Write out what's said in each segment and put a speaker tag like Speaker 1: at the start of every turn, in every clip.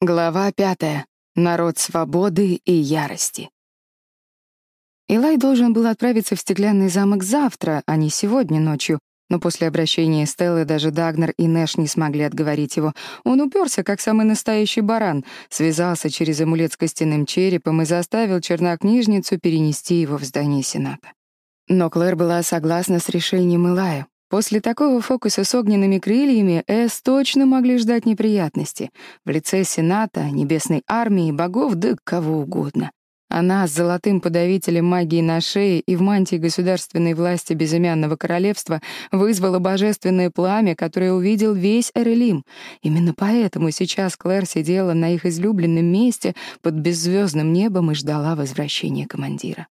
Speaker 1: Глава пятая. Народ свободы и ярости. Илай должен был отправиться в Стеклянный замок завтра, а не сегодня ночью. Но после обращения Стеллы даже Дагнер и Нэш не смогли отговорить его. Он уперся, как самый настоящий баран, связался через амулет с костяным черепом и заставил чернокнижницу перенести его в здание Сената. Но Клэр была согласна с решением Илая. После такого фокуса с огненными крыльями Эс точно могли ждать неприятности в лице Сената, Небесной армии, богов, да кого угодно. Она с золотым подавителем магии на шее и в мантии государственной власти безымянного королевства вызвала божественное пламя, которое увидел весь Эрелим. Именно поэтому сейчас Клэр сидела на их излюбленном месте под беззвездным небом и ждала возвращения командира. Аарон, используя свое ангельское обаяние, от которого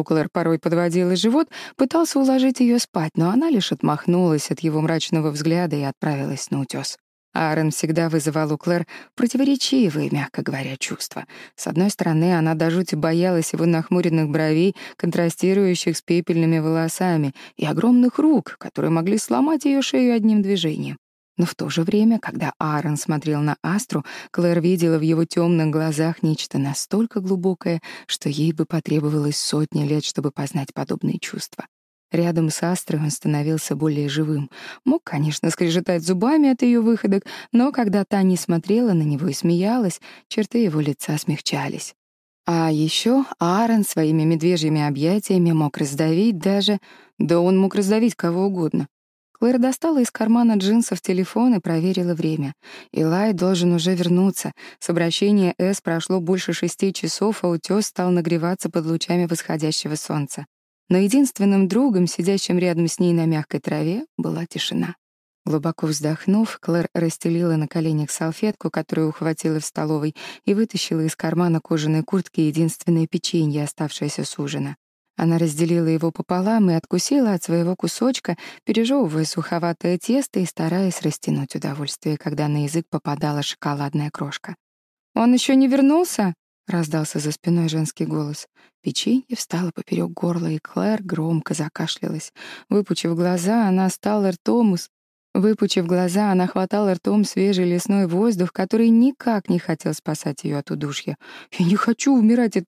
Speaker 1: у Клэр порой подводила живот, пытался уложить ее спать, но она лишь отмахнулась от его мрачного взгляда и отправилась на утес. Аарон всегда вызывал у Клэр противоречивые, мягко говоря, чувства. С одной стороны, она до жути боялась его нахмуренных бровей, контрастирующих с пепельными волосами, и огромных рук, которые могли сломать ее шею одним движением. Но в то же время, когда Аарон смотрел на Астру, Клэр видела в его темных глазах нечто настолько глубокое, что ей бы потребовалось сотни лет, чтобы познать подобные чувства. Рядом с Астрой он становился более живым. Мог, конечно, скрежетать зубами от ее выходок, но когда та не смотрела на него и смеялась, черты его лица смягчались. А еще Аарон своими медвежьими объятиями мог раздавить даже... Да он мог раздавить кого угодно. Клэр достала из кармана джинсов телефон и проверила время. Илай должен уже вернуться. С обращения С прошло больше шести часов, а утёс стал нагреваться под лучами восходящего солнца. Но единственным другом, сидящим рядом с ней на мягкой траве, была тишина. Глубоко вздохнув, Клэр расстелила на коленях салфетку, которую ухватила в столовой, и вытащила из кармана кожаной куртки единственное печенье, оставшееся с ужина. Она разделила его пополам и откусила от своего кусочка, пережевывая суховатое тесто и стараясь растянуть удовольствие, когда на язык попадала шоколадная крошка. «Он еще не вернулся?» — раздался за спиной женский голос. Печенье встало поперек горла, и Клэр громко закашлялась. Выпучив глаза, она стала ртом Выпучив глаза, она хватала ртом свежий лесной воздух, который никак не хотел спасать ее от удушья. «Я не хочу умирать от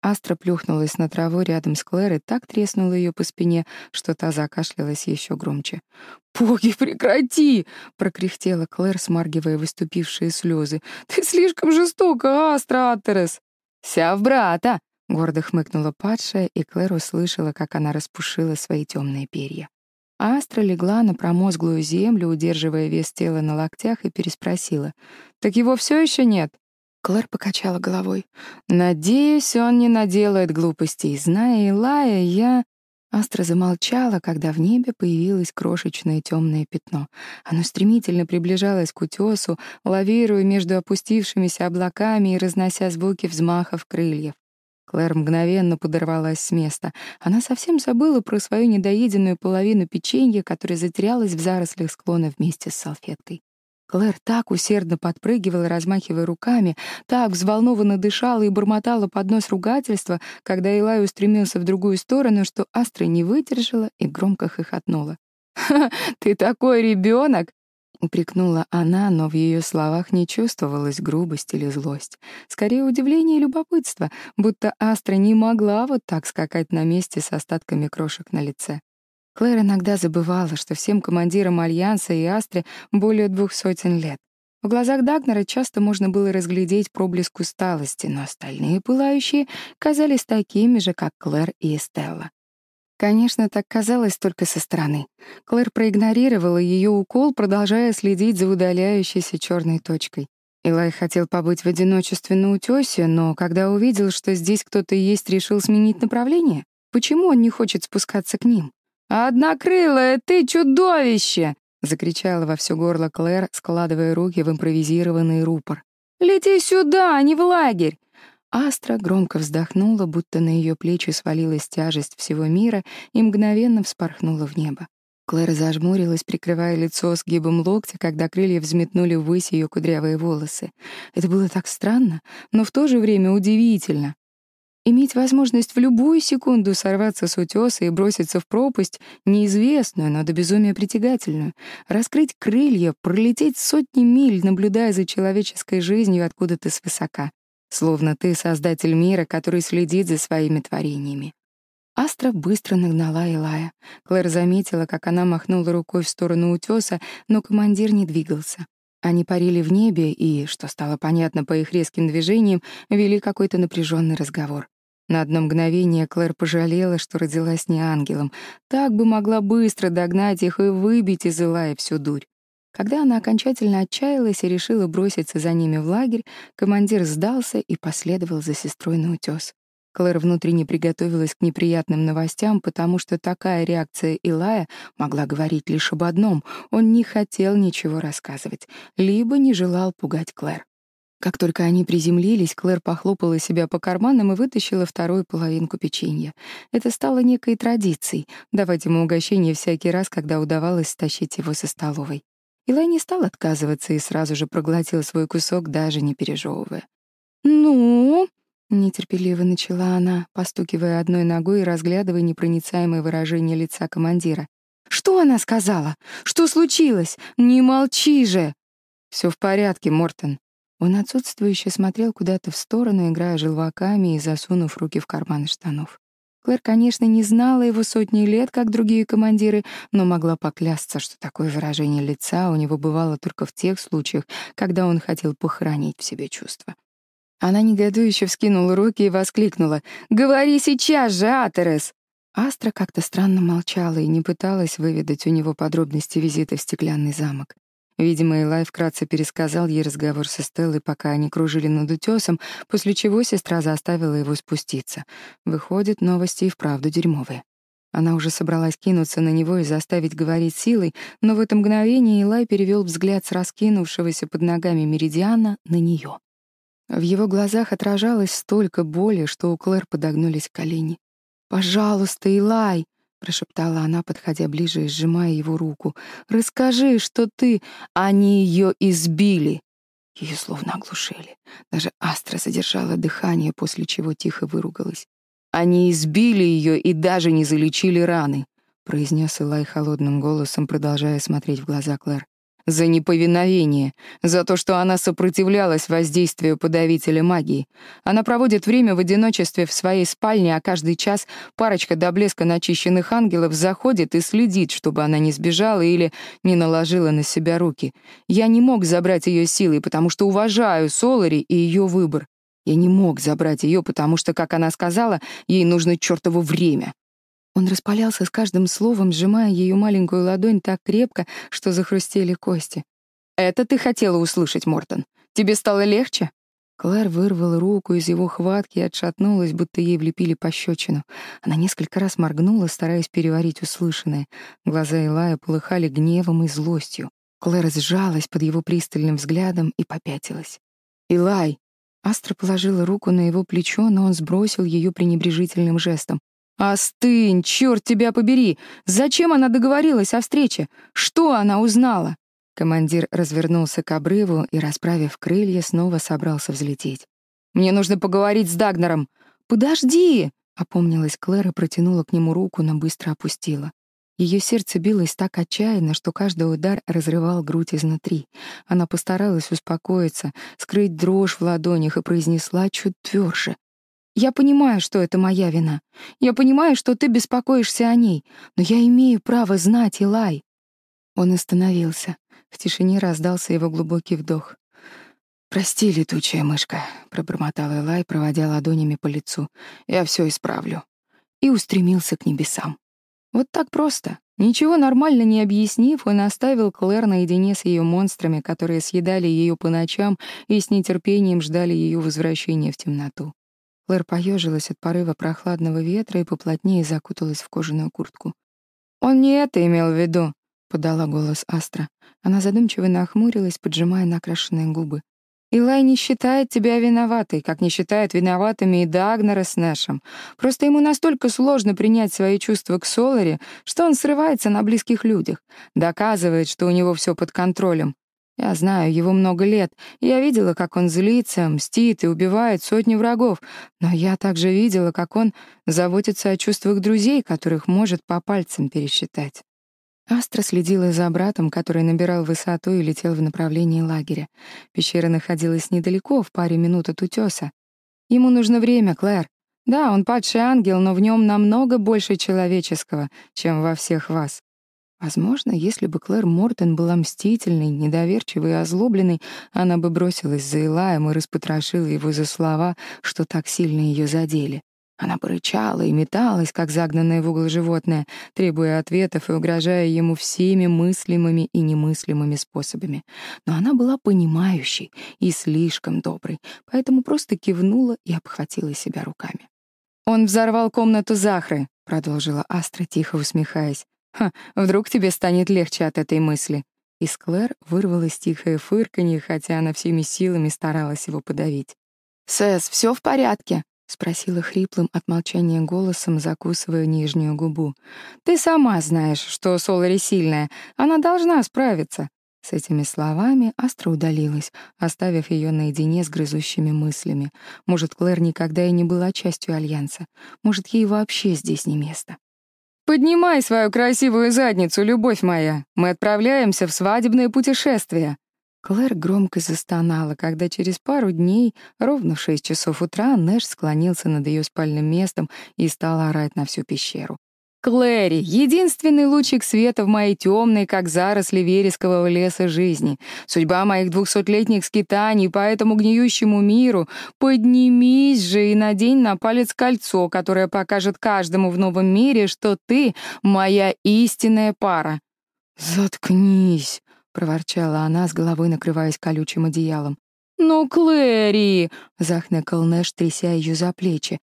Speaker 1: печенья! Постучать?» Астра плюхнулась на траву рядом с Клэр и так треснула ее по спине, что та закашлялась еще громче. «Боги, прекрати!» — прокряхтела Клэр, смаргивая выступившие слезы. «Ты слишком жестока, Астра Атерес!» «Ся в брата!» — гордо хмыкнула падшая, и Клэр услышала, как она распушила свои темные перья. Астра легла на промозглую землю, удерживая вес тела на локтях, и переспросила. «Так его все еще нет?» Клэр покачала головой. «Надеюсь, он не наделает глупостей. Зная Илая, я...» Астра замолчала, когда в небе появилось крошечное темное пятно. Оно стремительно приближалось к утесу, лавируя между опустившимися облаками и разнося звуки взмахов крыльев. Клэр мгновенно подорвалась с места. Она совсем забыла про свою недоеденную половину печенья, которая затерялась в зарослях склона вместе с салфеткой. Клэр так усердно подпрыгивала, размахивая руками, так взволнованно дышала и бормотала под нос ругательства, когда Илай устремился в другую сторону, что Астра не выдержала и громко хохотнула. «Ха, ты такой ребенок! упрекнула она, но в ее словах не чувствовалась грубость или злость. Скорее, удивление и любопытство, будто Астра не могла вот так скакать на месте с остатками крошек на лице. Клэр иногда забывала, что всем командирам Альянса и Астре более двух сотен лет. В глазах Дагнера часто можно было разглядеть проблеск усталости, но остальные пылающие казались такими же, как Клэр и Эстелла. Конечно, так казалось только со стороны. Клэр проигнорировала ее укол, продолжая следить за удаляющейся черной точкой. Илай хотел побыть в одиночестве на утёсе, но когда увидел, что здесь кто-то есть, решил сменить направление. Почему он не хочет спускаться к ним? «Однокрылая, ты чудовище!» — закричала во все горло Клэр, складывая руки в импровизированный рупор. «Лети сюда, а не в лагерь!» Астра громко вздохнула, будто на ее плечи свалилась тяжесть всего мира и мгновенно вспорхнула в небо. Клэр зажмурилась, прикрывая лицо сгибом локтя, когда крылья взметнули ввысь ее кудрявые волосы. Это было так странно, но в то же время удивительно. Иметь возможность в любую секунду сорваться с утеса и броситься в пропасть, неизвестную, но до безумия притягательную, раскрыть крылья, пролететь сотни миль, наблюдая за человеческой жизнью откуда-то свысока, словно ты создатель мира, который следит за своими творениями. Астра быстро нагнала Илая. Клэр заметила, как она махнула рукой в сторону утеса, но командир не двигался. Они парили в небе и, что стало понятно по их резким движениям, вели какой-то напряженный разговор. На одно мгновение Клэр пожалела, что родилась не ангелом. Так бы могла быстро догнать их и выбить из Илая всю дурь. Когда она окончательно отчаялась и решила броситься за ними в лагерь, командир сдался и последовал за сестрой на утёс. Клэр внутренне приготовилась к неприятным новостям, потому что такая реакция Илая могла говорить лишь об одном — он не хотел ничего рассказывать, либо не желал пугать Клэр. Как только они приземлились, Клэр похлопала себя по карманам и вытащила вторую половинку печенья. Это стало некой традицией — давать ему угощение всякий раз, когда удавалось стащить его со столовой. Илай не стал отказываться и сразу же проглотил свой кусок, даже не пережевывая. «Ну?» Нетерпеливо начала она, постукивая одной ногой и разглядывая непроницаемое выражение лица командира. «Что она сказала? Что случилось? Не молчи же!» «Все в порядке, Мортон». Он отсутствующе смотрел куда-то в сторону, играя желваками и засунув руки в карманы штанов. Клэр, конечно, не знала его сотни лет, как другие командиры, но могла поклясться, что такое выражение лица у него бывало только в тех случаях, когда он хотел похоронить в себе чувства. Она негодующе вскинула руки и воскликнула. «Говори сейчас же, Атерес!» Астра как-то странно молчала и не пыталась выведать у него подробности визита в стеклянный замок. Видимо, Элай вкратце пересказал ей разговор со Стеллой, пока они кружили над утесом, после чего сестра заставила его спуститься. Выходит, новости и вправду дерьмовые. Она уже собралась кинуться на него и заставить говорить силой, но в это мгновение Элай перевел взгляд с раскинувшегося под ногами Меридиана на нее. В его глазах отражалось столько боли, что у Клэр подогнулись колени. «Пожалуйста, Илай!» — прошептала она, подходя ближе и сжимая его руку. «Расскажи, что ты... Они ее избили!» Ее словно оглушили. Даже Астра задержала дыхание, после чего тихо выругалась. «Они избили ее и даже не залечили раны», — произнес Илай холодным голосом, продолжая смотреть в глаза Клэр за неповиновение, за то, что она сопротивлялась воздействию подавителя магии. Она проводит время в одиночестве в своей спальне, а каждый час парочка до блеска начищенных ангелов заходит и следит, чтобы она не сбежала или не наложила на себя руки. Я не мог забрать ее силой, потому что уважаю Солари и ее выбор. Я не мог забрать ее, потому что, как она сказала, ей нужно чертово время. Он распалялся с каждым словом, сжимая ее маленькую ладонь так крепко, что захрустели кости. «Это ты хотела услышать, Мортон? Тебе стало легче?» Клэр вырвала руку из его хватки и отшатнулась, будто ей влепили пощечину. Она несколько раз моргнула, стараясь переварить услышанное. Глаза Илая полыхали гневом и злостью. Клэр сжалась под его пристальным взглядом и попятилась. «Илай!» Астра положила руку на его плечо, но он сбросил ее пренебрежительным жестом. «Остынь, черт тебя побери! Зачем она договорилась о встрече? Что она узнала?» Командир развернулся к обрыву и, расправив крылья, снова собрался взлететь. «Мне нужно поговорить с Дагнером!» «Подожди!» — опомнилась Клэр и протянула к нему руку, но быстро опустила. Ее сердце билось так отчаянно, что каждый удар разрывал грудь изнутри. Она постаралась успокоиться, скрыть дрожь в ладонях и произнесла чуть тверже. Я понимаю, что это моя вина. Я понимаю, что ты беспокоишься о ней, но я имею право знать, Илай. Он остановился. В тишине раздался его глубокий вдох. «Прости, летучая мышка», — пробормотал Элай, проводя ладонями по лицу. «Я все исправлю». И устремился к небесам. Вот так просто. Ничего нормально не объяснив, он оставил Клэр наедине с ее монстрами, которые съедали ее по ночам и с нетерпением ждали ее возвращения в темноту. Клэр поежилась от порыва прохладного ветра и поплотнее закуталась в кожаную куртку. «Он не это имел в виду», — подала голос Астра. Она задумчиво нахмурилась, поджимая накрашенные губы. «Илай не считает тебя виноватой, как не считает виноватыми и Дагнера с Нэшем. Просто ему настолько сложно принять свои чувства к Соларе, что он срывается на близких людях, доказывает, что у него все под контролем. Я знаю, его много лет. Я видела, как он злится, мстит и убивает сотни врагов. Но я также видела, как он заботится о чувствах друзей, которых может по пальцам пересчитать. Астра следила за братом, который набирал высоту и летел в направлении лагеря. Пещера находилась недалеко, в паре минут от утёса. Ему нужно время, Клэр. Да, он падший ангел, но в нем намного больше человеческого, чем во всех вас. Возможно, если бы Клэр Мортон была мстительной, недоверчивой и озлобленной, она бы бросилась за Илаем и распотрошила его за слова, что так сильно ее задели. Она бы рычала и металась, как загнанное в угол животное, требуя ответов и угрожая ему всеми мыслимыми и немыслимыми способами. Но она была понимающей и слишком доброй, поэтому просто кивнула и обхватила себя руками. «Он взорвал комнату Захры», — продолжила Астра, тихо усмехаясь. Ха, вдруг тебе станет легче от этой мысли. Из Клэр вырвалось тихое фырканье, хотя она всеми Поднимай свою красивую задницу, любовь моя. Мы отправляемся в свадебное путешествие». Клэр громко застонала, когда через пару дней, ровно в шесть часов утра, Нэш склонился над ее спальным местом и стал орать на всю пещеру. Клэри, единственный лучик света в моей темной, как заросли верескового леса жизни. Судьба моих двухсотлетних скитаний по этому гниющему миру. Поднимись же и надень на палец кольцо, которое покажет каждому в новом мире, что ты — моя истинная пара. «Заткнись», — проворчала она, с головой накрываясь колючим одеялом. «Ну, Клэри!» — захныкал Нэш, тряся ее за плечи. Она гневно раздувала ноздри и перечисляла в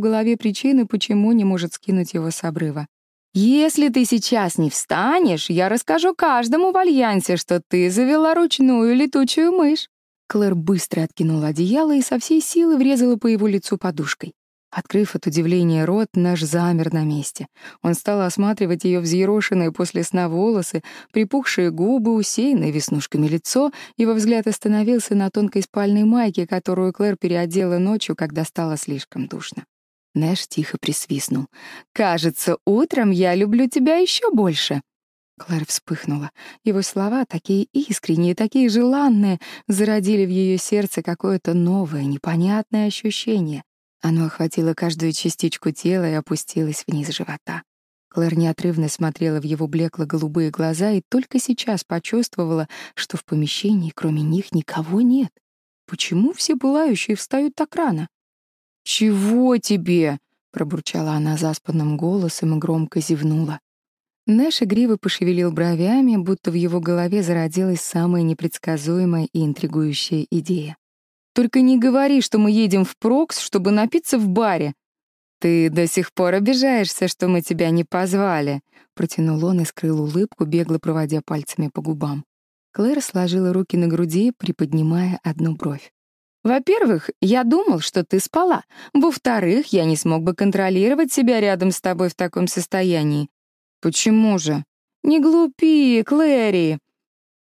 Speaker 1: голове причины, почему не может скинуть его с обрыва. «Если ты сейчас не встанешь, я расскажу каждому в Альянсе, что ты завела ручную летучую мышь». Клэр быстро откинула одеяло и со всей силы врезала по его лицу подушкой. Открыв от удивления рот, наш замер на месте. Он стал осматривать ее взъерошенные после сна волосы, припухшие губы, усеянное веснушками лицо, его взгляд остановился на тонкой спальной майке, которую Клэр переодела ночью, когда стало слишком душно. Нэш тихо присвистнул. «Кажется, утром я люблю тебя еще больше». Клэр вспыхнула. Его слова, такие искренние, такие желанные, зародили в ее сердце какое-то новое, непонятное ощущение. Оно охватило каждую частичку тела и опустилось вниз живота. Клэр неотрывно смотрела в его блекло-голубые глаза и только сейчас почувствовала, что в помещении кроме них никого нет. Почему все пылающие встают так рано? «Чего тебе?» — пробурчала она заспанным голосом и громко зевнула. Нэш игриво пошевелил бровями, будто в его голове зародилась самая непредсказуемая и интригующая идея. Только не говори, что мы едем в Прокс, чтобы напиться в баре. Ты до сих пор обижаешься, что мы тебя не позвали, протянул он и скрыл улыбку, бегло проводя пальцами по губам. Клэр сложила руки на груди, приподнимая одну бровь. Во-первых, я думал, что ты спала. Во-вторых, я не смог бы контролировать себя рядом с тобой в таком состоянии. Почему же? Не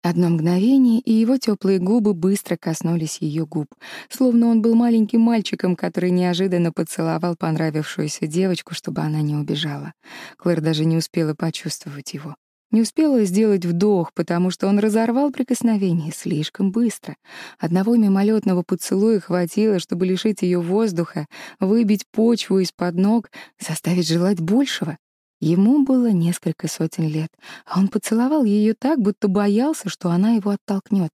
Speaker 1: глупи, Клэри. Одно мгновение, и его теплые губы быстро коснулись ее губ, словно он был маленьким мальчиком, который неожиданно поцеловал понравившуюся девочку, чтобы она не убежала. Клэр даже не успела почувствовать его. Не успела сделать вдох, потому что он разорвал прикосновение слишком быстро. Одного мимолетного поцелуя хватило, чтобы лишить ее воздуха, выбить почву из-под ног, заставить желать большего. Ему было несколько сотен лет, а он поцеловал ее так, будто боялся, что она его оттолкнет.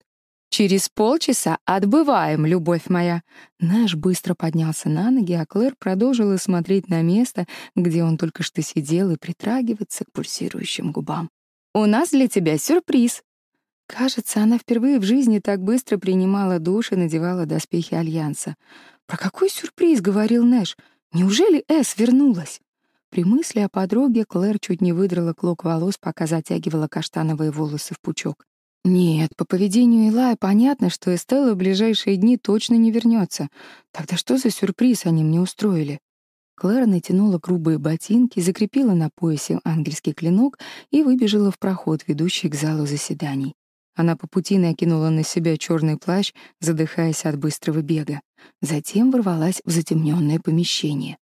Speaker 1: «Через полчаса отбываем, любовь моя!» Наш быстро поднялся на ноги, а Клэр продолжила смотреть на место, где он только что сидел, и притрагиваться к пульсирующим губам. «У нас для тебя сюрприз!» Кажется, она впервые в жизни так быстро принимала душ и надевала доспехи Альянса. «Про какой сюрприз?» — говорил Нэш. «Неужели Эс вернулась?» При мысли о подруге Клэр чуть не выдрала клок волос, пока затягивала каштановые волосы в пучок. Нет, по поведению Илая понятно, что Эстелла в ближайшие дни точно не вернется. Тогда что за сюрприз они мне устроили? Клэр натянула грубые ботинки, закрепила на поясе ангельский клинок и выбежала в проход, ведущий к залу заседаний. Она по пути накинула на себя черный плащ, задыхаясь от быстрого бега. Затем ворвалась в затемненное помещение. «Ну, наконец-то!» — воскликнула костяной череп, поднимаясь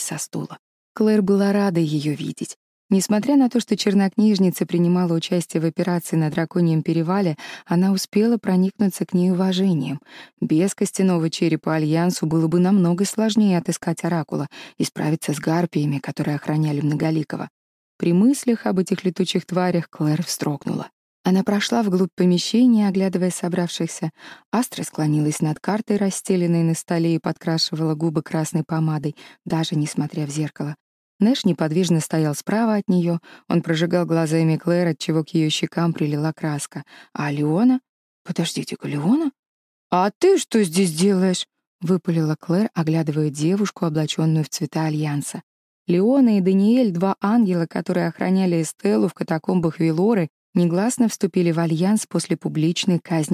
Speaker 1: со стула. Клэр была рада ее видеть. Несмотря на то, что чернокнижница принимала участие в операции на Драконьем перевале, она успела проникнуться к ней уважением. Без костяного черепа Альянсу было бы намного сложнее отыскать Оракула и справиться с гарпиями, которые охраняли Многоликого. При мыслях об этих летучих тварях Клэр встрогнула. Она прошла вглубь помещения, оглядывая собравшихся. Астра склонилась над картой, расстеленной на столе, и подкрашивала губы красной помадой, даже несмотря в зеркало. Нэш неподвижно стоял справа от нее, он прожигал глазами Клэр, отчего к ее щекам прилила краска. А Леона? Подождите-ка, Леона? «А ты что здесь делаешь?» — выпалила Клэр, оглядывая девушку, облаченную в цвета Альянса. Леона и Даниэль, два ангела, которые охраняли Эстеллу в катакомбах Вилоры, негласно вступили в альянс после публичной казни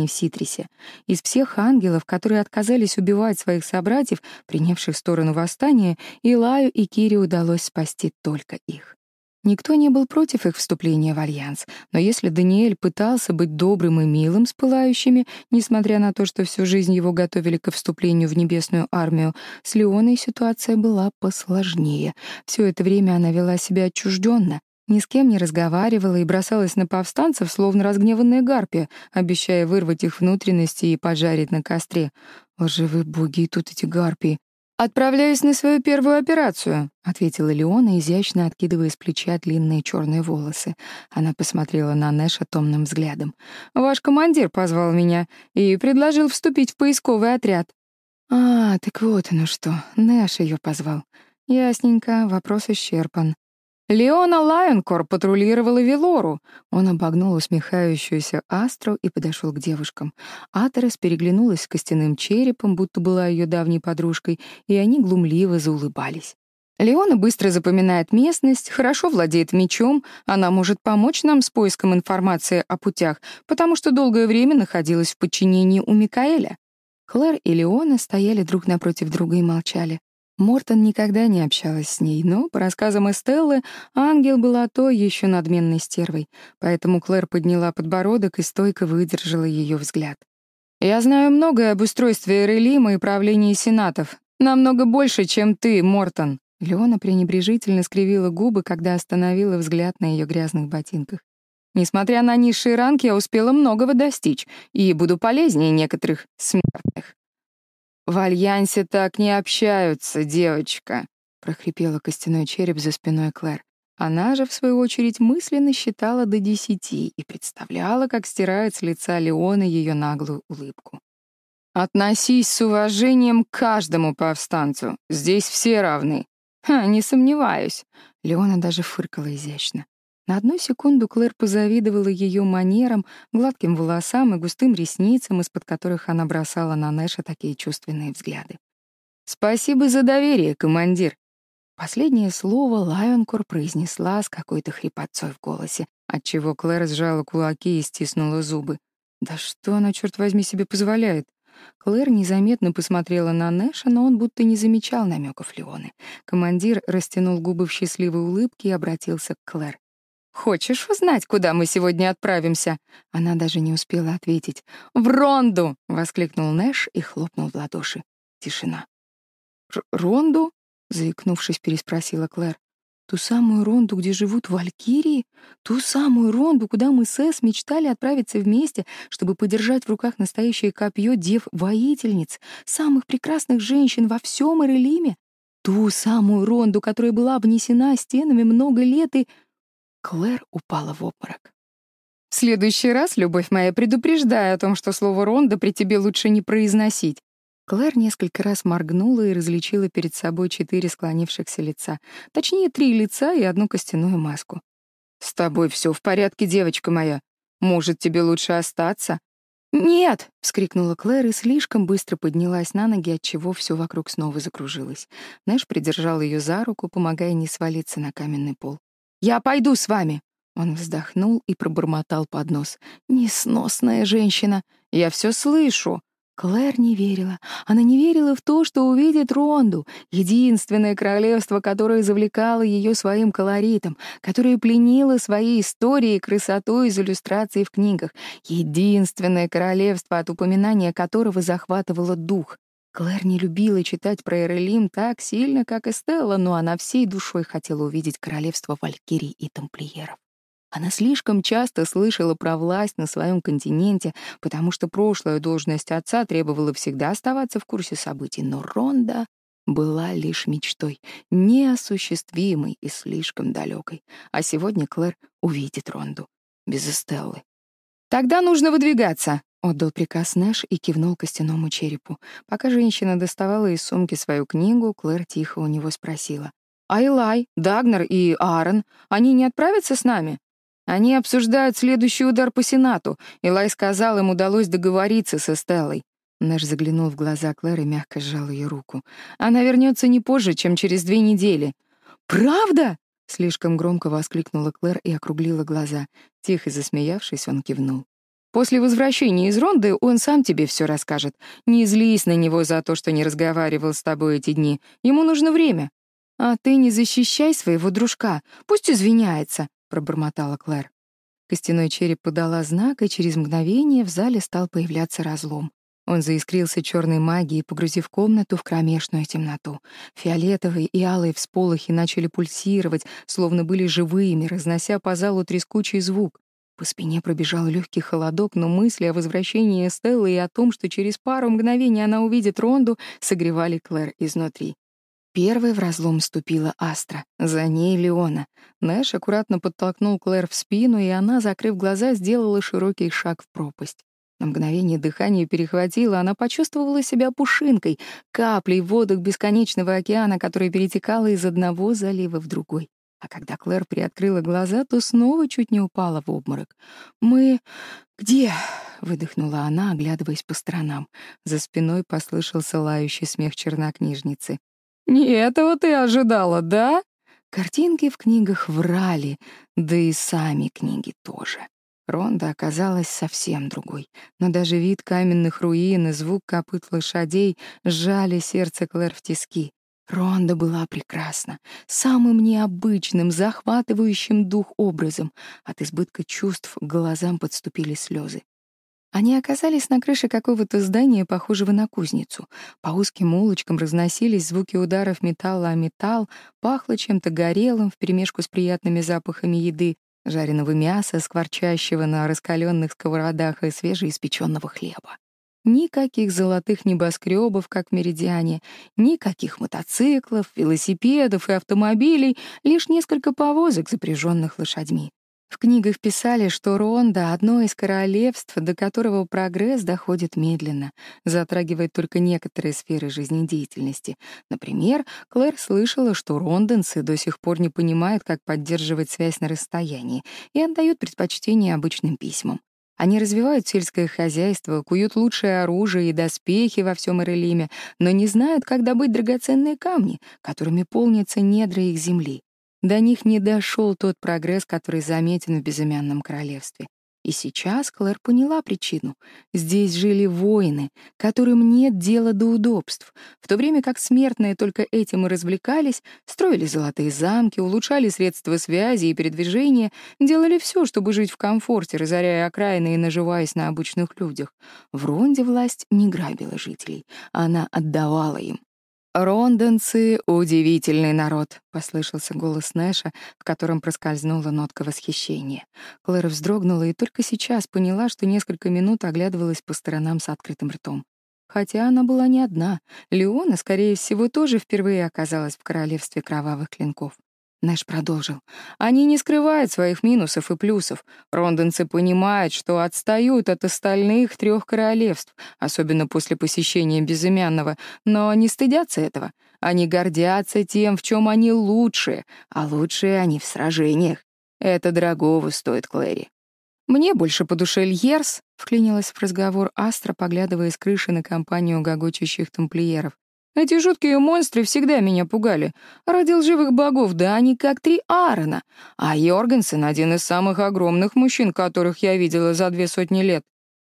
Speaker 1: в Ситрисе. Из всех ангелов, которые отказались убивать своих собратьев, принявших сторону восстания, Илаю и Кире удалось спасти только их. Никто не был против их вступления в альянс, но если Даниэль пытался быть добрым и милым с пылающими, несмотря на то, что всю жизнь его готовили к вступлению в небесную армию, с Леоной ситуация была посложнее. Все это время она вела себя отчужденно, ни с кем не разговаривала и бросалась на повстанцев, словно разгневанная гарпия, обещая вырвать их внутренности и пожарить на костре. Лживые боги, и тут эти гарпии. «Отправляюсь на свою первую операцию», — ответила Леона, изящно откидывая с плеча длинные черные волосы. Она посмотрела на Нэша томным взглядом. «Ваш командир позвал меня и предложил вступить в поисковый отряд». «А, так вот оно что, Нэш ее позвал. Ясненько, вопрос исчерпан. Леона Лайонкор патрулировала Велору. Он обогнул усмехающуюся Астру и подошел к девушкам. Атерес переглянулась с костяным черепом, будто была ее давней подружкой, и они глумливо заулыбались. Леона быстро запоминает местность, хорошо владеет мечом, она может помочь нам с поиском информации о путях, потому что долгое время находилась в подчинении у Микаэля. Клэр и Леона стояли друг напротив друга и молчали. Мортон никогда не общалась с ней, но, по рассказам Эстеллы, ангел была той еще надменной стервой, поэтому Клэр подняла подбородок и стойко выдержала ее взгляд. «Я знаю многое об устройстве Эрелима и правлении сенатов. Намного больше, чем ты, Мортон». Леона пренебрежительно скривила губы, когда остановила взгляд на ее грязных ботинках. «Несмотря на низшие ранги, я успела многого достичь и буду полезнее некоторых смертных. «В Альянсе так не общаются, девочка», — прохрипела костяной череп за спиной Клэр. Она же, в свою очередь, мысленно считала до десяти и представляла, как стирает с лица Леона ее наглую улыбку. «Относись с уважением к каждому повстанцу. Здесь все равны». «Ха, не сомневаюсь». Леона даже фыркала изящно. На одну секунду Клэр позавидовала ее манерам, гладким волосам и густым ресницам, из-под которых она бросала на Нэша такие чувственные взгляды. «Спасибо за доверие, командир». Последнее слово Лайонкор произнесла с какой-то хрипотцой в голосе, отчего Клэр сжала кулаки и стиснула зубы. «Да что она, черт возьми, себе позволяет?» Клэр незаметно посмотрела на Нэша, но он будто не замечал намеков Леоны. Командир растянул губы в счастливой улыбке и обратился к Клэр. «Хочешь узнать, куда мы сегодня отправимся?» Она даже не успела ответить. «В Ронду!» — воскликнул Нэш и хлопнул в ладоши. Тишина. «Ронду?» — заикнувшись, переспросила Клэр. «Ту самую Ронду, где живут валькирии? Ту самую Ронду, куда мы с Эс мечтали отправиться вместе, чтобы подержать в руках настоящее копье дев-воительниц, самых прекрасных женщин во всем Ирелиме? Ту самую Ронду, которая была обнесена Клэр упала в обморок. Следующий раз, любовь моя, предупреждая о том, что слово Ронда при тебе лучше не произносить. Клэр несколько раз моргнула и различила перед собой четыре склонившихся лица. Точнее, три лица и одну костяную маску. «С тобой все в порядке, девочка моя. Может, тебе лучше остаться?» «Нет!» — вскрикнула Клэр и слишком быстро поднялась на ноги, отчего все вокруг снова закружилось. Нэш придержал ее за руку, помогая не свалиться на каменный пол.«Я пойду с вами!» Он вздохнул и пробормотал под нос. «Несносная женщина! Я все слышу!» Клэр не верила. Она не верила в то, что увидит Ронду, единственное королевство, которое завлекало ее своим колоритом, которое пленило своей историей и красотой из иллюстраций в книгах, единственное королевство, от упоминания которого захватывало дух. Клэр не любила читать про Эрелим так сильно, как Эстелла, но она всей душой хотела увидеть королевство Валькирий и тамплиеров. Она слишком часто слышала про власть на своем континенте, потому что прошлая должность отца требовала всегда оставаться в курсе событий, но Ронда была лишь мечтой, неосуществимой и слишком далекой. А сегодня Клэр увидит Ронду. Без Эстеллы. «Тогда нужно выдвигаться», — отдал приказ Нэш и кивнул костяному черепу. Пока женщина доставала из сумки свою книгу, Клэр тихо у него спросила. «Айлай, Дагнер и Аарон, они не отправятся с нами?» Они обсуждают следующий удар по Сенату. Илай сказал, им удалось договориться со Стеллой. Нэш заглянул в глаза Клэр и мягко сжал ее руку. «Она вернется не позже, чем через две недели». «Правда?» — слишком громко воскликнула Клэр и округлила глаза. Тихо засмеявшись, он кивнул. «После возвращения из Ронды он сам тебе все расскажет. Не злись на него за то, что не разговаривал с тобой эти дни. Ему нужно время. А ты не защищай своего дружка. Пусть извиняется. — пробормотала Клэр. Костяной череп подала знак, и через мгновение в зале стал появляться разлом. Он заискрился черной магией, погрузив комнату в кромешную темноту. Фиолетовые и алые всполохи начали пульсировать, словно были живыми, разнося по залу трескучий звук. По спине пробежал легкий холодок, но мысли о возвращении Стеллы и о том, что через пару мгновений она увидит Ронду, согревали Клэр изнутри. Первой в разлом ступила Астра, за ней Леона. Нэш аккуратно подтолкнул Клэр в спину, и она, закрыв глаза, сделала широкий шаг в пропасть. На мгновение дыхание перехватило, она почувствовала себя пушинкой, каплей в водах бесконечного океана, которая перетекала из одного залива в другой. А когда Клэр приоткрыла глаза, то снова чуть не упала в обморок. «Мы... где?» — выдохнула она, оглядываясь по сторонам. За спиной послышался лающий смех чернокнижницы. Не этого ты ожидала, да? Картинки в книгах врали, да и сами книги тоже. Ронда оказалась совсем другой, но даже вид каменных руин и звук копыт лошадей сжали сердце Клэр в тиски. Ронда была прекрасна, самым необычным, захватывающим дух образом. От избытка чувств к глазам подступили слезы. Они оказались на крыше какого-то здания, похожего на кузницу. По узким улочкам разносились звуки ударов металла о металл, пахло чем-то горелым вперемешку с приятными запахами еды, жареного мяса, скворчащего на раскаленных сковородах и свежеиспеченного хлеба. Никаких золотых небоскребов, как в Меридиане, никаких мотоциклов, велосипедов и автомобилей, лишь несколько повозок, запряженных лошадьми. В книгах писали, что Ронда — одно из королевств, до которого прогресс доходит медленно, затрагивает только некоторые сферы жизнедеятельности. Например, Клэр слышала, что ронденцы до сих пор не понимают, как поддерживать связь на расстоянии, и отдают предпочтение обычным письмам. Они развивают сельское хозяйство, куют лучшее оружие и доспехи во всем Эрелиме, но не знают, как добыть драгоценные камни, которыми полнятся недра их земли. До них не дошел тот прогресс, который заметен в безымянном королевстве. И сейчас Клэр поняла причину. Здесь жили воины, которым нет дела до удобств, в то время как смертные только этим и развлекались, строили золотые замки, улучшали средства связи и передвижения, делали все, чтобы жить в комфорте, разоряя окраины и наживаясь на обычных людях. В Ронде власть не грабила жителей, она отдавала им. «Рондонцы — удивительный народ», — послышался голос Нэша, в котором проскользнула нотка восхищения. Клэр вздрогнула и только сейчас поняла, что несколько минут оглядывалась по сторонам с открытым ртом. Хотя она была не одна. Леона, скорее всего, тоже впервые оказалась в королевстве кровавых клинков. Нэш продолжил. «Они не скрывают своих минусов и плюсов. Рондонцы понимают, что отстают от остальных трех королевств, особенно после посещения Безымянного, но не стыдятся этого. Они гордятся тем, в чем они лучшие, а лучшие они в сражениях. Это дорогого стоит Клэри». «Мне больше по душе Льерс», — вклинилась в разговор Астра, поглядывая с крыши на компанию гогочущих тамплиеров. Эти жуткие монстры всегда меня пугали. Ради лживых богов, да они как три Аарона. А Йоргенсен — один из самых огромных мужчин, которых я видела за две сотни лет.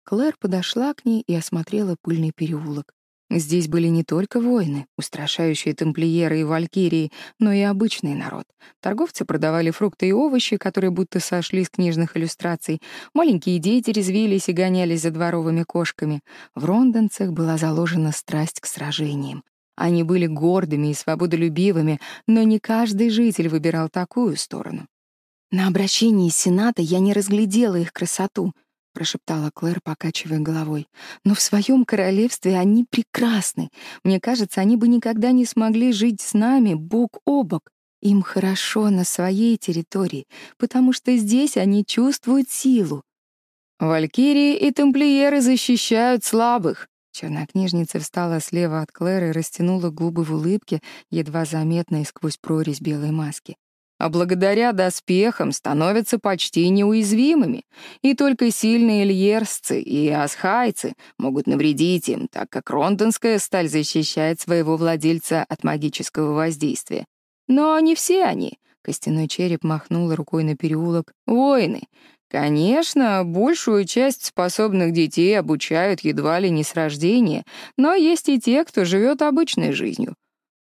Speaker 1: Клэр подошла к ней и осмотрела пыльный переулок. Здесь были не только воины, устрашающие тамплиеры и валькирии, но и обычный народ. Торговцы продавали фрукты и овощи, которые будто сошли с книжных иллюстраций. Маленькие дети резвились и гонялись за дворовыми кошками. В рондонцах была заложена страсть к сражениям. Они были гордыми и свободолюбивыми, но не каждый житель выбирал такую сторону. На обращении Сената я не разглядела их красоту —— прошептала Клэр, покачивая головой. «Но в своем королевстве они прекрасны. Мне кажется, они бы никогда не смогли жить с нами бок о бок. Им хорошо на своей территории, потому что здесь они чувствуют силу». «Валькирии и тамплиеры защищают слабых», Чернокнижница встала слева от Клэр и растянула губы в улыбке, едва заметной сквозь прорезь белой маски а благодаря доспехам становятся почти неуязвимыми, и только сильные льерсцы и асхайцы могут навредить им, так как рондонская сталь защищает своего владельца от магического воздействия. Но не все они, — костяной череп махнул рукой на переулок, — воины. Конечно, большую часть способных детей обучают едва ли не с рождения, но есть и те, кто живет обычной жизнью.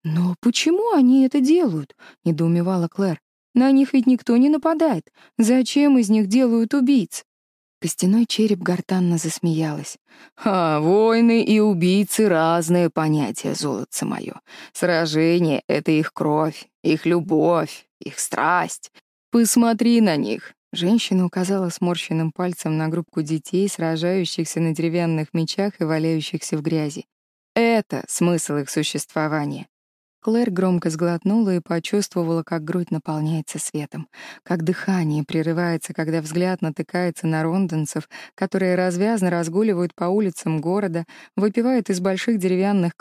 Speaker 1: «Но почему они это делают?» — недоумевала Клэр. «На них ведь никто не нападает. Зачем из них делают убийц?» Костяной череп гортанно засмеялась. «А, войны и убийцы — разные понятия, золотце мое. Сражение — это их кровь, их любовь, их страсть. Посмотри на них!» Женщина указала сморщенным пальцем на группку детей, сражающихся на деревянных мечах и валяющихся в грязи. Это смысл их существования. Клэр громко сглотнула и почувствовала, как грудь наполняется светом, как дыхание прерывается, когда взгляд натыкается на рондонцев, которые развязно разгуливают по улицам города, выпивают из больших деревянных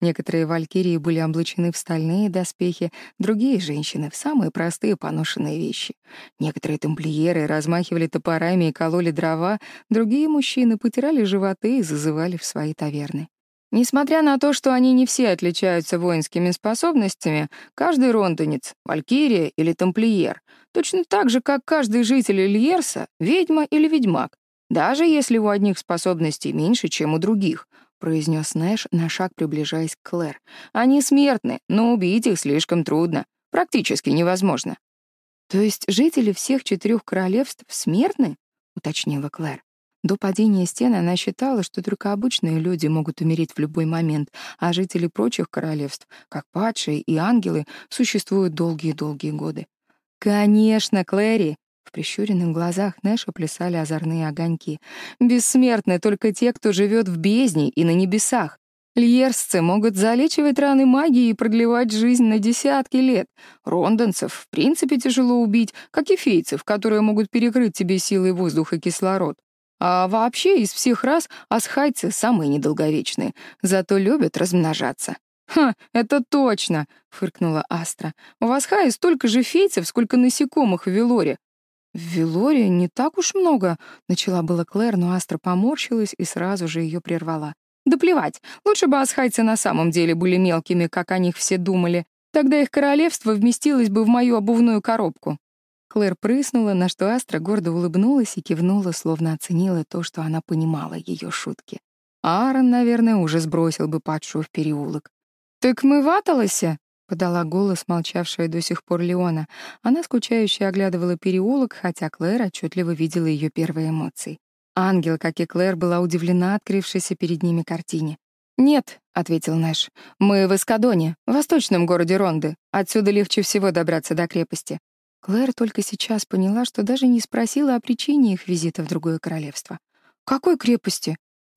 Speaker 1: кружек и скачут на лошадях. Некоторые валькирии были облачены в стальные доспехи, другие женщины — в самые простые поношенные вещи. Некоторые тамплиеры размахивали топорами и кололи дрова, другие мужчины потирали животы и зазывали в свои таверны. Несмотря на то, что они не все отличаются воинскими способностями, каждый рондонец — валькирия или тамплиер, точно так же, как каждый житель Ильерса — ведьма или ведьмак, даже если у одних способностей меньше, чем у других, — произнес Нэш, на шаг приближаясь к Клэр. «Они смертны, но убить их слишком трудно, практически невозможно». «То есть жители всех четырех королевств смертны?» — уточнила Клэр. До падения стены она считала, что только обычные люди могут умереть в любой момент, а жители прочих королевств, как падшие и ангелы, существуют долгие-долгие годы. «Конечно, Клэри!» В прищуренных глазах Нэша плясали озорные огоньки. «Бессмертны только те, кто живет в бездне и на небесах. Льерсцы могут залечивать раны магии и продлевать жизнь на десятки лет. Рондонцев в принципе тяжело убить, как и фейцев, которые могут перекрыть тебе силой воздуха и кислород. А вообще из всех рас асхайцы самые недолговечные, зато любят размножаться. «Ха, это точно!» — фыркнула Астра. «У Асхаи столько же фейцев, сколько насекомых в Велоре». «В Велоре не так уж много», — начала была Клэр, но Астра поморщилась и сразу же ее прервала. «Да плевать, лучше бы асхайцы на самом деле были мелкими, как о них все думали. Тогда их королевство вместилось бы в мою обувную коробку». Клэр прыснула, на что Астра гордо улыбнулась и кивнула, словно оценила то, что она понимала ее шутки. Аарон, наверное, уже сбросил бы падшую в переулок. «Так мы ваталася?» — подала голос молчавшая до сих пор Леона. Она скучающе оглядывала переулок, хотя Клэр отчетливо видела ее первые эмоции. Ангел, как и Клэр, была удивлена открывшейся перед ними картине. «Нет», — ответил Нэш, — «мы в Эскадоне, восточном городе Ронды. Отсюда легче всего добраться до крепости. Клэр только сейчас поняла, что даже не спросила о причине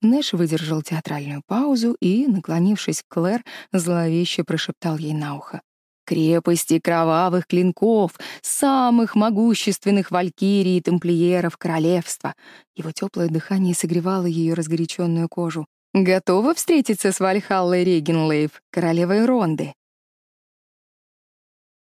Speaker 1: их визита в другое королевство. «Какой крепости?» Нэш выдержал театральную паузу и, наклонившись к Клэр, зловеще прошептал ей на ухо. «Крепости кровавых клинков, самых могущественных валькирий и тамплиеров королевства!» Его теплое дыхание согревало ее разгоряченную кожу. «Готова встретиться с Вальхаллой Регенлейв, королевой Ронды?»